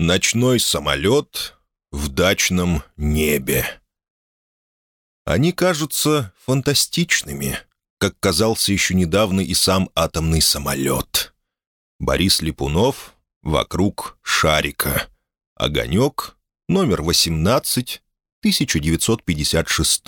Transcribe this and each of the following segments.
Ночной самолет в дачном небе. Они кажутся фантастичными, как казался еще недавно и сам атомный самолет. Борис Липунов «Вокруг шарика». Огонек, номер 18, 1956.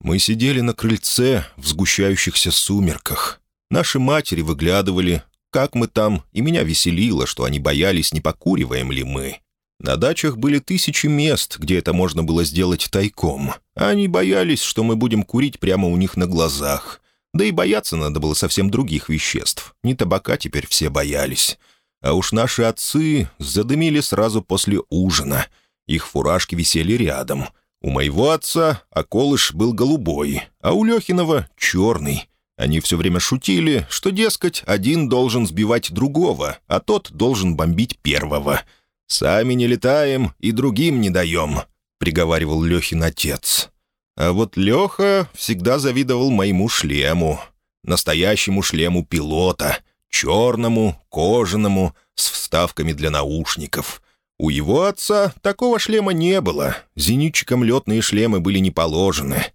Мы сидели на крыльце в сгущающихся сумерках. Наши матери выглядывали, как мы там, и меня веселило, что они боялись, не покуриваем ли мы. На дачах были тысячи мест, где это можно было сделать тайком, а они боялись, что мы будем курить прямо у них на глазах. Да и бояться надо было совсем других веществ. Не табака теперь все боялись. А уж наши отцы задымили сразу после ужина. Их фуражки висели рядом. У моего отца околыш был голубой, а у Лехинова — черный. Они все время шутили, что, дескать, один должен сбивать другого, а тот должен бомбить первого. «Сами не летаем и другим не даем», — приговаривал Лехин отец. А вот Леха всегда завидовал моему шлему. Настоящему шлему пилота. Черному, кожаному, с вставками для наушников. У его отца такого шлема не было. Зенитчикам летные шлемы были не положены.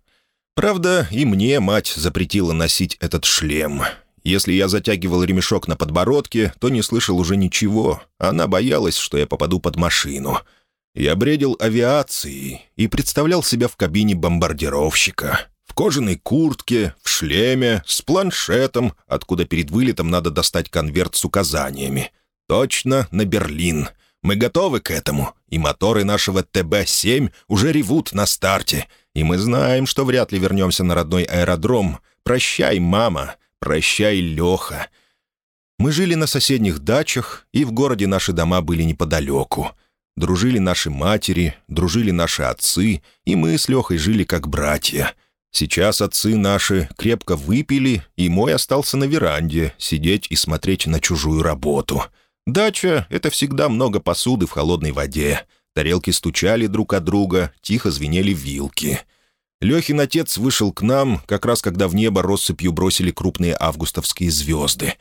Правда, и мне мать запретила носить этот шлем. Если я затягивал ремешок на подбородке, то не слышал уже ничего. Она боялась, что я попаду под машину. Я бредил авиацией и представлял себя в кабине бомбардировщика. В кожаной куртке, в шлеме, с планшетом, откуда перед вылетом надо достать конверт с указаниями. Точно на Берлин. Мы готовы к этому, и моторы нашего ТБ-7 уже ревут на старте. И мы знаем, что вряд ли вернемся на родной аэродром. Прощай, мама, прощай, Леха. Мы жили на соседних дачах, и в городе наши дома были неподалеку. Дружили наши матери, дружили наши отцы, и мы с Лехой жили как братья. Сейчас отцы наши крепко выпили, и мой остался на веранде, сидеть и смотреть на чужую работу. Дача — это всегда много посуды в холодной воде. Тарелки стучали друг от друга, тихо звенели вилки. Лехин отец вышел к нам, как раз когда в небо россыпью бросили крупные августовские звезды.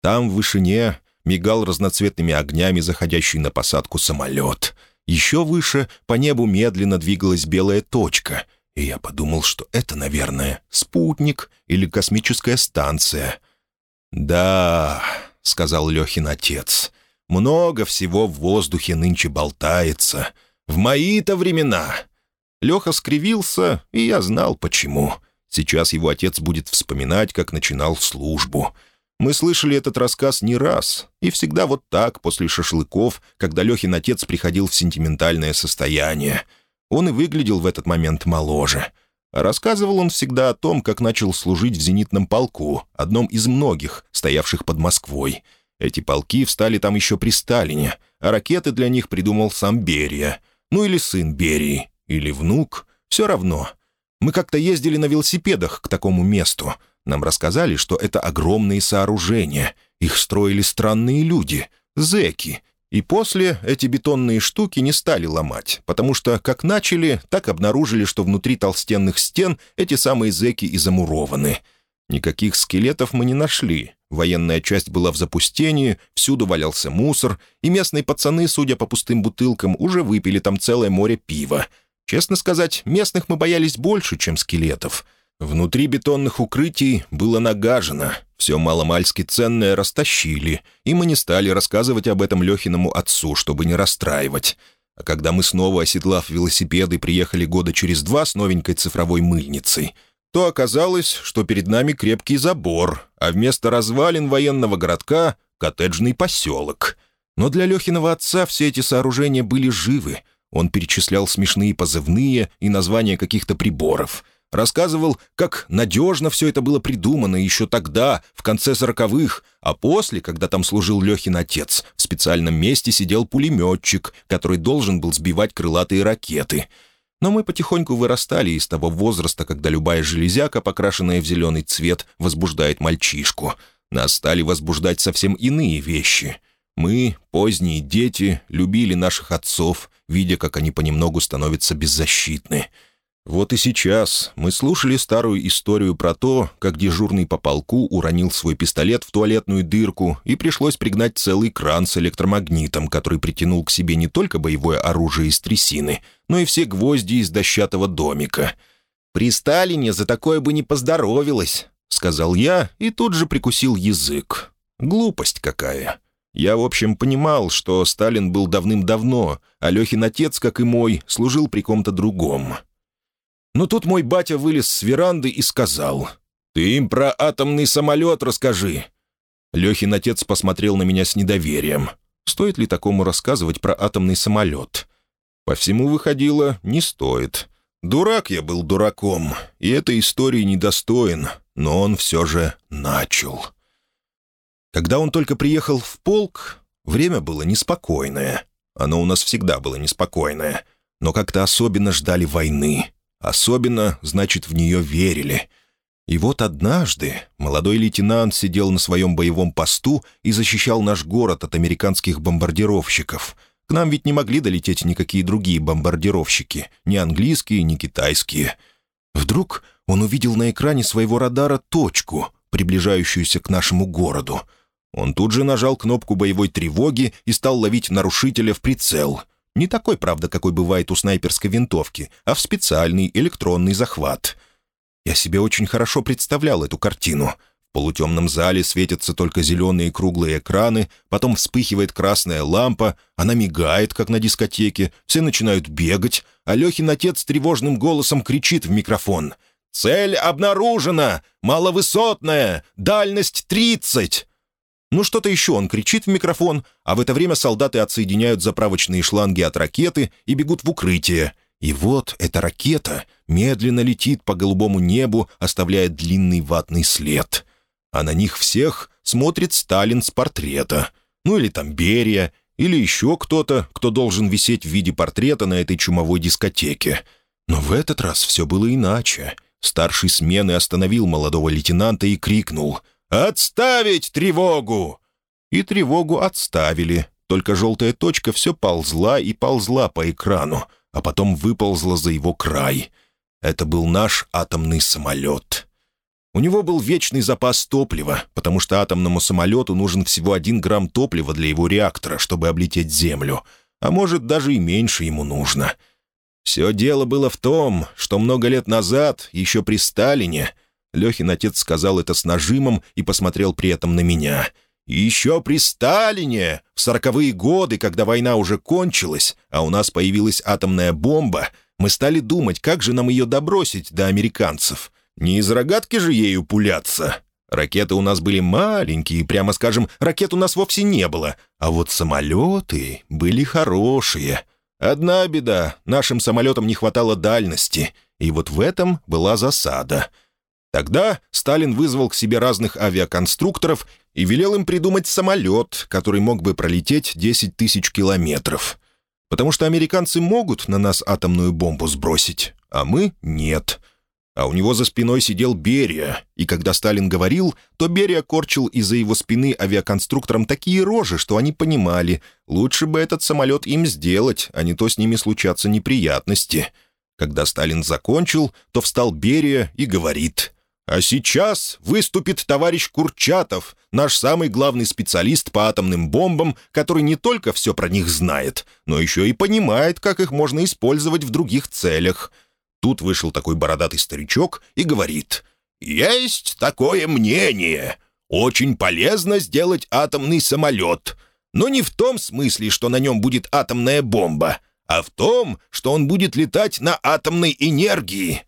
Там, в вышине, мигал разноцветными огнями заходящий на посадку самолет. Еще выше по небу медленно двигалась белая точка, и я подумал, что это, наверное, спутник или космическая станция. «Да», — сказал Лехин отец, — «много всего в воздухе нынче болтается. В мои-то времена». Леха скривился, и я знал, почему. Сейчас его отец будет вспоминать, как начинал службу — мы слышали этот рассказ не раз, и всегда вот так, после шашлыков, когда Лехин отец приходил в сентиментальное состояние. Он и выглядел в этот момент моложе. рассказывал он всегда о том, как начал служить в зенитном полку, одном из многих, стоявших под Москвой. Эти полки встали там еще при Сталине, а ракеты для них придумал сам Берия. Ну или сын Берии, или внук, все равно. Мы как-то ездили на велосипедах к такому месту — нам рассказали, что это огромные сооружения. Их строили странные люди, зэки. И после эти бетонные штуки не стали ломать, потому что как начали, так обнаружили, что внутри толстенных стен эти самые зэки и замурованы. Никаких скелетов мы не нашли. Военная часть была в запустении, всюду валялся мусор, и местные пацаны, судя по пустым бутылкам, уже выпили там целое море пива. Честно сказать, местных мы боялись больше, чем скелетов — Внутри бетонных укрытий было нагажено, все маломальски ценное растащили, и мы не стали рассказывать об этом Лехиному отцу, чтобы не расстраивать. А когда мы снова, оседлав велосипеды, приехали года через два с новенькой цифровой мыльницей, то оказалось, что перед нами крепкий забор, а вместо развалин военного городка — коттеджный поселок. Но для Лехиного отца все эти сооружения были живы. Он перечислял смешные позывные и названия каких-то приборов — Рассказывал, как надежно все это было придумано еще тогда, в конце сороковых, а после, когда там служил Лехин отец, в специальном месте сидел пулеметчик, который должен был сбивать крылатые ракеты. Но мы потихоньку вырастали из того возраста, когда любая железяка, покрашенная в зеленый цвет, возбуждает мальчишку. Нас стали возбуждать совсем иные вещи. Мы, поздние дети, любили наших отцов, видя, как они понемногу становятся беззащитны — Вот и сейчас мы слушали старую историю про то, как дежурный по полку уронил свой пистолет в туалетную дырку и пришлось пригнать целый кран с электромагнитом, который притянул к себе не только боевое оружие из трясины, но и все гвозди из дощатого домика. «При Сталине за такое бы не поздоровилось», — сказал я и тут же прикусил язык. «Глупость какая». Я, в общем, понимал, что Сталин был давным-давно, а Лехин отец, как и мой, служил при ком-то другом. Но тут мой батя вылез с веранды и сказал, «Ты им про атомный самолет расскажи». Лехин отец посмотрел на меня с недоверием. Стоит ли такому рассказывать про атомный самолет? По всему выходило, не стоит. Дурак я был дураком, и этой истории недостоин, но он все же начал. Когда он только приехал в полк, время было неспокойное. Оно у нас всегда было неспокойное. Но как-то особенно ждали войны. Особенно, значит, в нее верили. И вот однажды молодой лейтенант сидел на своем боевом посту и защищал наш город от американских бомбардировщиков. К нам ведь не могли долететь никакие другие бомбардировщики, ни английские, ни китайские. Вдруг он увидел на экране своего радара точку, приближающуюся к нашему городу — он тут же нажал кнопку боевой тревоги и стал ловить нарушителя в прицел. Не такой, правда, какой бывает у снайперской винтовки, а в специальный электронный захват. Я себе очень хорошо представлял эту картину. В полутемном зале светятся только зеленые круглые экраны, потом вспыхивает красная лампа, она мигает, как на дискотеке, все начинают бегать, а Лехин отец тревожным голосом кричит в микрофон. «Цель обнаружена! Маловысотная! Дальность тридцать!» Ну, что-то еще он кричит в микрофон, а в это время солдаты отсоединяют заправочные шланги от ракеты и бегут в укрытие. И вот эта ракета медленно летит по голубому небу, оставляя длинный ватный след. А на них всех смотрит Сталин с портрета. Ну или там Берия, или еще кто-то, кто должен висеть в виде портрета на этой чумовой дискотеке. Но в этот раз все было иначе. Старший смены остановил молодого лейтенанта и крикнул — «Отставить тревогу!» И тревогу отставили, только желтая точка все ползла и ползла по экрану, а потом выползла за его край. Это был наш атомный самолет. У него был вечный запас топлива, потому что атомному самолету нужен всего один грамм топлива для его реактора, чтобы облететь Землю, а может, даже и меньше ему нужно. Все дело было в том, что много лет назад, еще при Сталине, Лехин отец сказал это с нажимом и посмотрел при этом на меня. еще при Сталине, в сороковые годы, когда война уже кончилась, а у нас появилась атомная бомба, мы стали думать, как же нам ее добросить до американцев. Не из рогатки же ею пуляться. Ракеты у нас были маленькие, прямо скажем, ракет у нас вовсе не было. А вот самолеты были хорошие. Одна беда — нашим самолетам не хватало дальности. И вот в этом была засада — Тогда Сталин вызвал к себе разных авиаконструкторов и велел им придумать самолет, который мог бы пролететь 10 тысяч километров. Потому что американцы могут на нас атомную бомбу сбросить, а мы — нет. А у него за спиной сидел Берия, и когда Сталин говорил, то Берия корчил из-за его спины авиаконструкторам такие рожи, что они понимали, лучше бы этот самолет им сделать, а не то с ними случатся неприятности. Когда Сталин закончил, то встал Берия и говорит — а сейчас выступит товарищ Курчатов, наш самый главный специалист по атомным бомбам, который не только все про них знает, но еще и понимает, как их можно использовать в других целях. Тут вышел такой бородатый старичок и говорит, «Есть такое мнение. Очень полезно сделать атомный самолет, но не в том смысле, что на нем будет атомная бомба, а в том, что он будет летать на атомной энергии».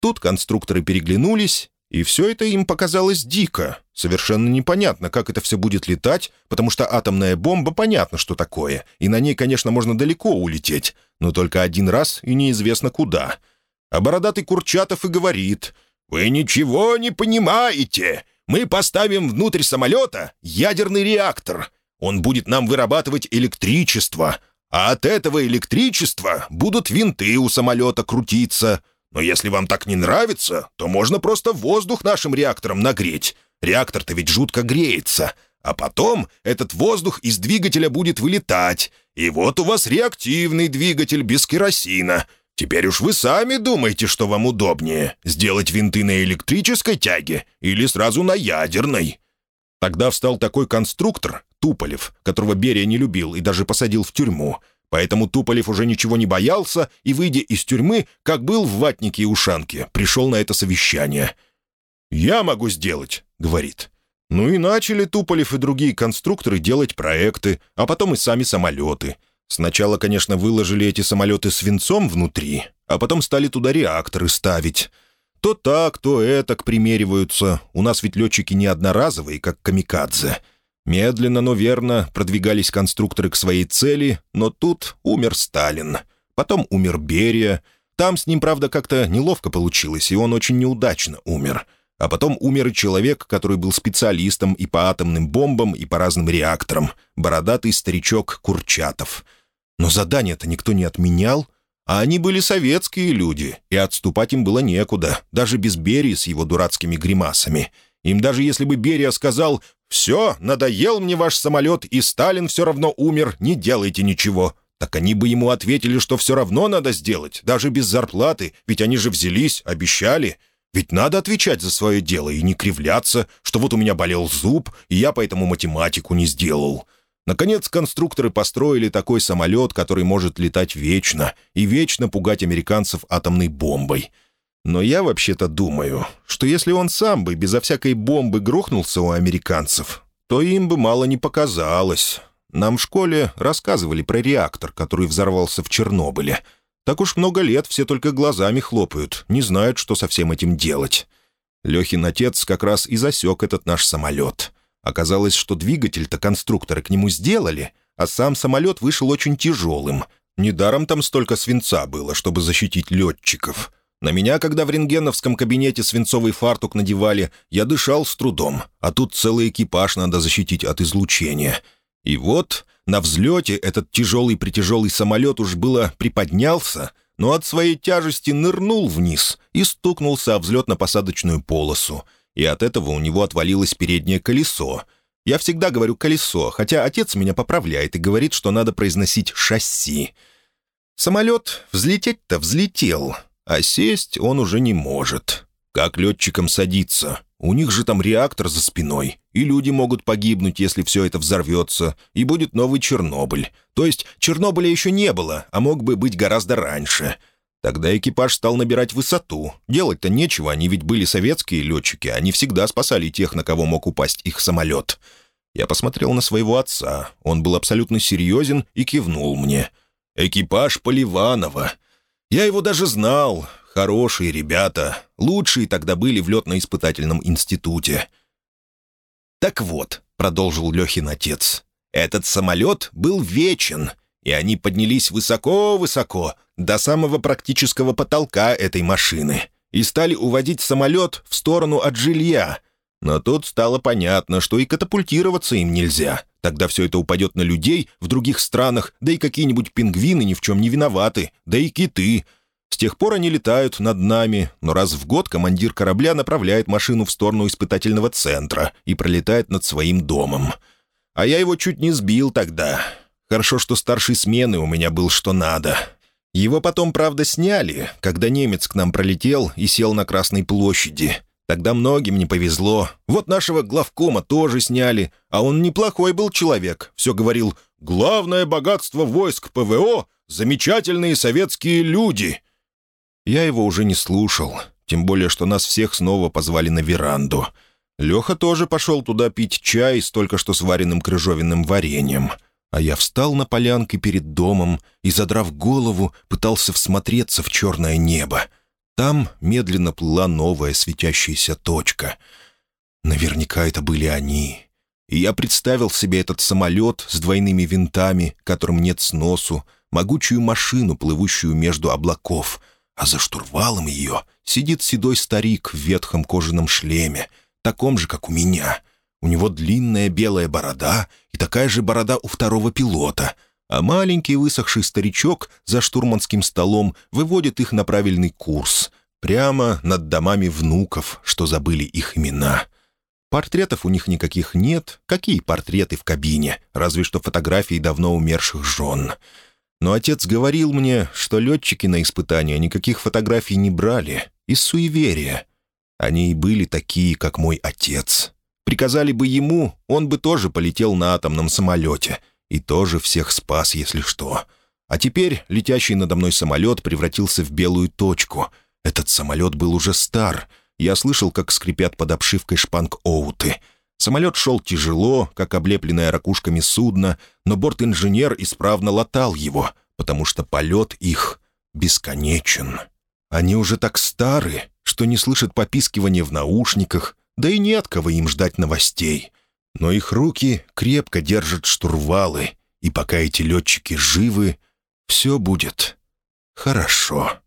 Тут конструкторы переглянулись, и все это им показалось дико. Совершенно непонятно, как это все будет летать, потому что атомная бомба понятно, что такое, и на ней, конечно, можно далеко улететь, но только один раз и неизвестно куда. А бородатый Курчатов и говорит, «Вы ничего не понимаете. Мы поставим внутрь самолета ядерный реактор. Он будет нам вырабатывать электричество, а от этого электричества будут винты у самолета крутиться». Но если вам так не нравится, то можно просто воздух нашим реактором нагреть. Реактор-то ведь жутко греется. А потом этот воздух из двигателя будет вылетать. И вот у вас реактивный двигатель без керосина. Теперь уж вы сами думаете, что вам удобнее, сделать винты на электрической тяге или сразу на ядерной». Тогда встал такой конструктор, Туполев, которого Берия не любил и даже посадил в тюрьму. Поэтому Туполев уже ничего не боялся и, выйдя из тюрьмы, как был в ватнике и ушанке, пришел на это совещание. «Я могу сделать», — говорит. Ну и начали Туполев и другие конструкторы делать проекты, а потом и сами самолеты — Сначала, конечно, выложили эти самолеты свинцом внутри, а потом стали туда реакторы ставить. То так, то этак примериваются. У нас ведь летчики не одноразовые, как камикадзе. Медленно, но верно продвигались конструкторы к своей цели, но тут умер Сталин. Потом умер Берия. Там с ним, правда, как-то неловко получилось, и он очень неудачно умер. А потом умер и человек, который был специалистом и по атомным бомбам, и по разным реакторам. Бородатый старичок Курчатов — но задание-то никто не отменял, а они были советские люди, и отступать им было некуда, даже без Берии с его дурацкими гримасами. Им даже если бы Берия сказал «Все, надоел мне ваш самолет, и Сталин все равно умер, не делайте ничего», так они бы ему ответили, что все равно надо сделать, даже без зарплаты, ведь они же взялись, обещали. Ведь надо отвечать за свое дело и не кривляться, что вот у меня болел зуб, и я поэтому математику не сделал. Наконец, конструкторы построили такой самолет, который может летать вечно и вечно пугать американцев атомной бомбой. Но я вообще-то думаю, что если он сам бы безо всякой бомбы грохнулся у американцев, то им бы мало не показалось. Нам в школе рассказывали про реактор, который взорвался в Чернобыле. Так уж много лет все только глазами хлопают, не знают, что со всем этим делать. Лехин отец как раз и засек этот наш самолет — Оказалось, что двигатель-то конструкторы к нему сделали, а сам самолет вышел очень тяжелым. Недаром там столько свинца было, чтобы защитить летчиков. На меня, когда в рентгеновском кабинете свинцовый фартук надевали, я дышал с трудом, а тут целый экипаж надо защитить от излучения. И вот на взлете этот тяжелый-притяжелый самолет уж было приподнялся, но от своей тяжести нырнул вниз и стукнулся о взлетно-посадочную полосу — и от этого у него отвалилось переднее колесо. Я всегда говорю «колесо», хотя отец меня поправляет и говорит, что надо произносить «шасси». Самолет взлететь-то взлетел, а сесть он уже не может. Как летчикам садиться? У них же там реактор за спиной, и люди могут погибнуть, если все это взорвется, и будет новый Чернобыль. То есть Чернобыля еще не было, а мог бы быть гораздо раньше — Тогда экипаж стал набирать высоту. Делать-то нечего, они ведь были советские летчики, они всегда спасали тех, на кого мог упасть их самолет. Я посмотрел на своего отца, он был абсолютно серьезен и кивнул мне. «Экипаж Поливанова. Я его даже знал. Хорошие ребята. Лучшие тогда были в летно-испытательном институте». «Так вот», — продолжил Лехин отец, — «этот самолет был вечен, и они поднялись высоко-высоко, до самого практического потолка этой машины, и стали уводить самолет в сторону от жилья. Но тут стало понятно, что и катапультироваться им нельзя. Тогда все это упадет на людей в других странах, да и какие-нибудь пингвины ни в чем не виноваты, да и киты. С тех пор они летают над нами, но раз в год командир корабля направляет машину в сторону испытательного центра и пролетает над своим домом. А я его чуть не сбил тогда. Хорошо, что старшей смены у меня был что надо. Его потом, правда, сняли, когда немец к нам пролетел и сел на Красной площади. Тогда многим не повезло. Вот нашего главкома тоже сняли, а он неплохой был человек. Все говорил «Главное богатство войск ПВО — замечательные советские люди». Я его уже не слушал, тем более, что нас всех снова позвали на веранду. Леха тоже пошел туда пить чай с только что сваренным крыжовенным вареньем — а я встал на полянке перед домом и, задрав голову, пытался всмотреться в черное небо. Там медленно плыла новая светящаяся точка. Наверняка это были они. И я представил себе этот самолет с двойными винтами, которым нет сносу, могучую машину, плывущую между облаков, а за штурвалом ее сидит седой старик в ветхом кожаном шлеме, таком же, как у меня — у него длинная белая борода и такая же борода у второго пилота, а маленький высохший старичок за штурманским столом выводит их на правильный курс, прямо над домами внуков, что забыли их имена. Портретов у них никаких нет. Какие портреты в кабине? Разве что фотографии давно умерших жен. Но отец говорил мне, что летчики на испытания никаких фотографий не брали, из суеверия. Они и были такие, как мой отец. Приказали бы ему, он бы тоже полетел на атомном самолете и тоже всех спас, если что. А теперь летящий надо мной самолет превратился в белую точку. Этот самолет был уже стар. Я слышал, как скрипят под обшивкой шпанг-оуты. Самолет шел тяжело, как облепленное ракушками судно, но борт-инженер исправно латал его, потому что полет их бесконечен. Они уже так стары, что не слышат попискивания в наушниках, да и не от кого им ждать новостей. Но их руки крепко держат штурвалы, и пока эти летчики живы, все будет хорошо.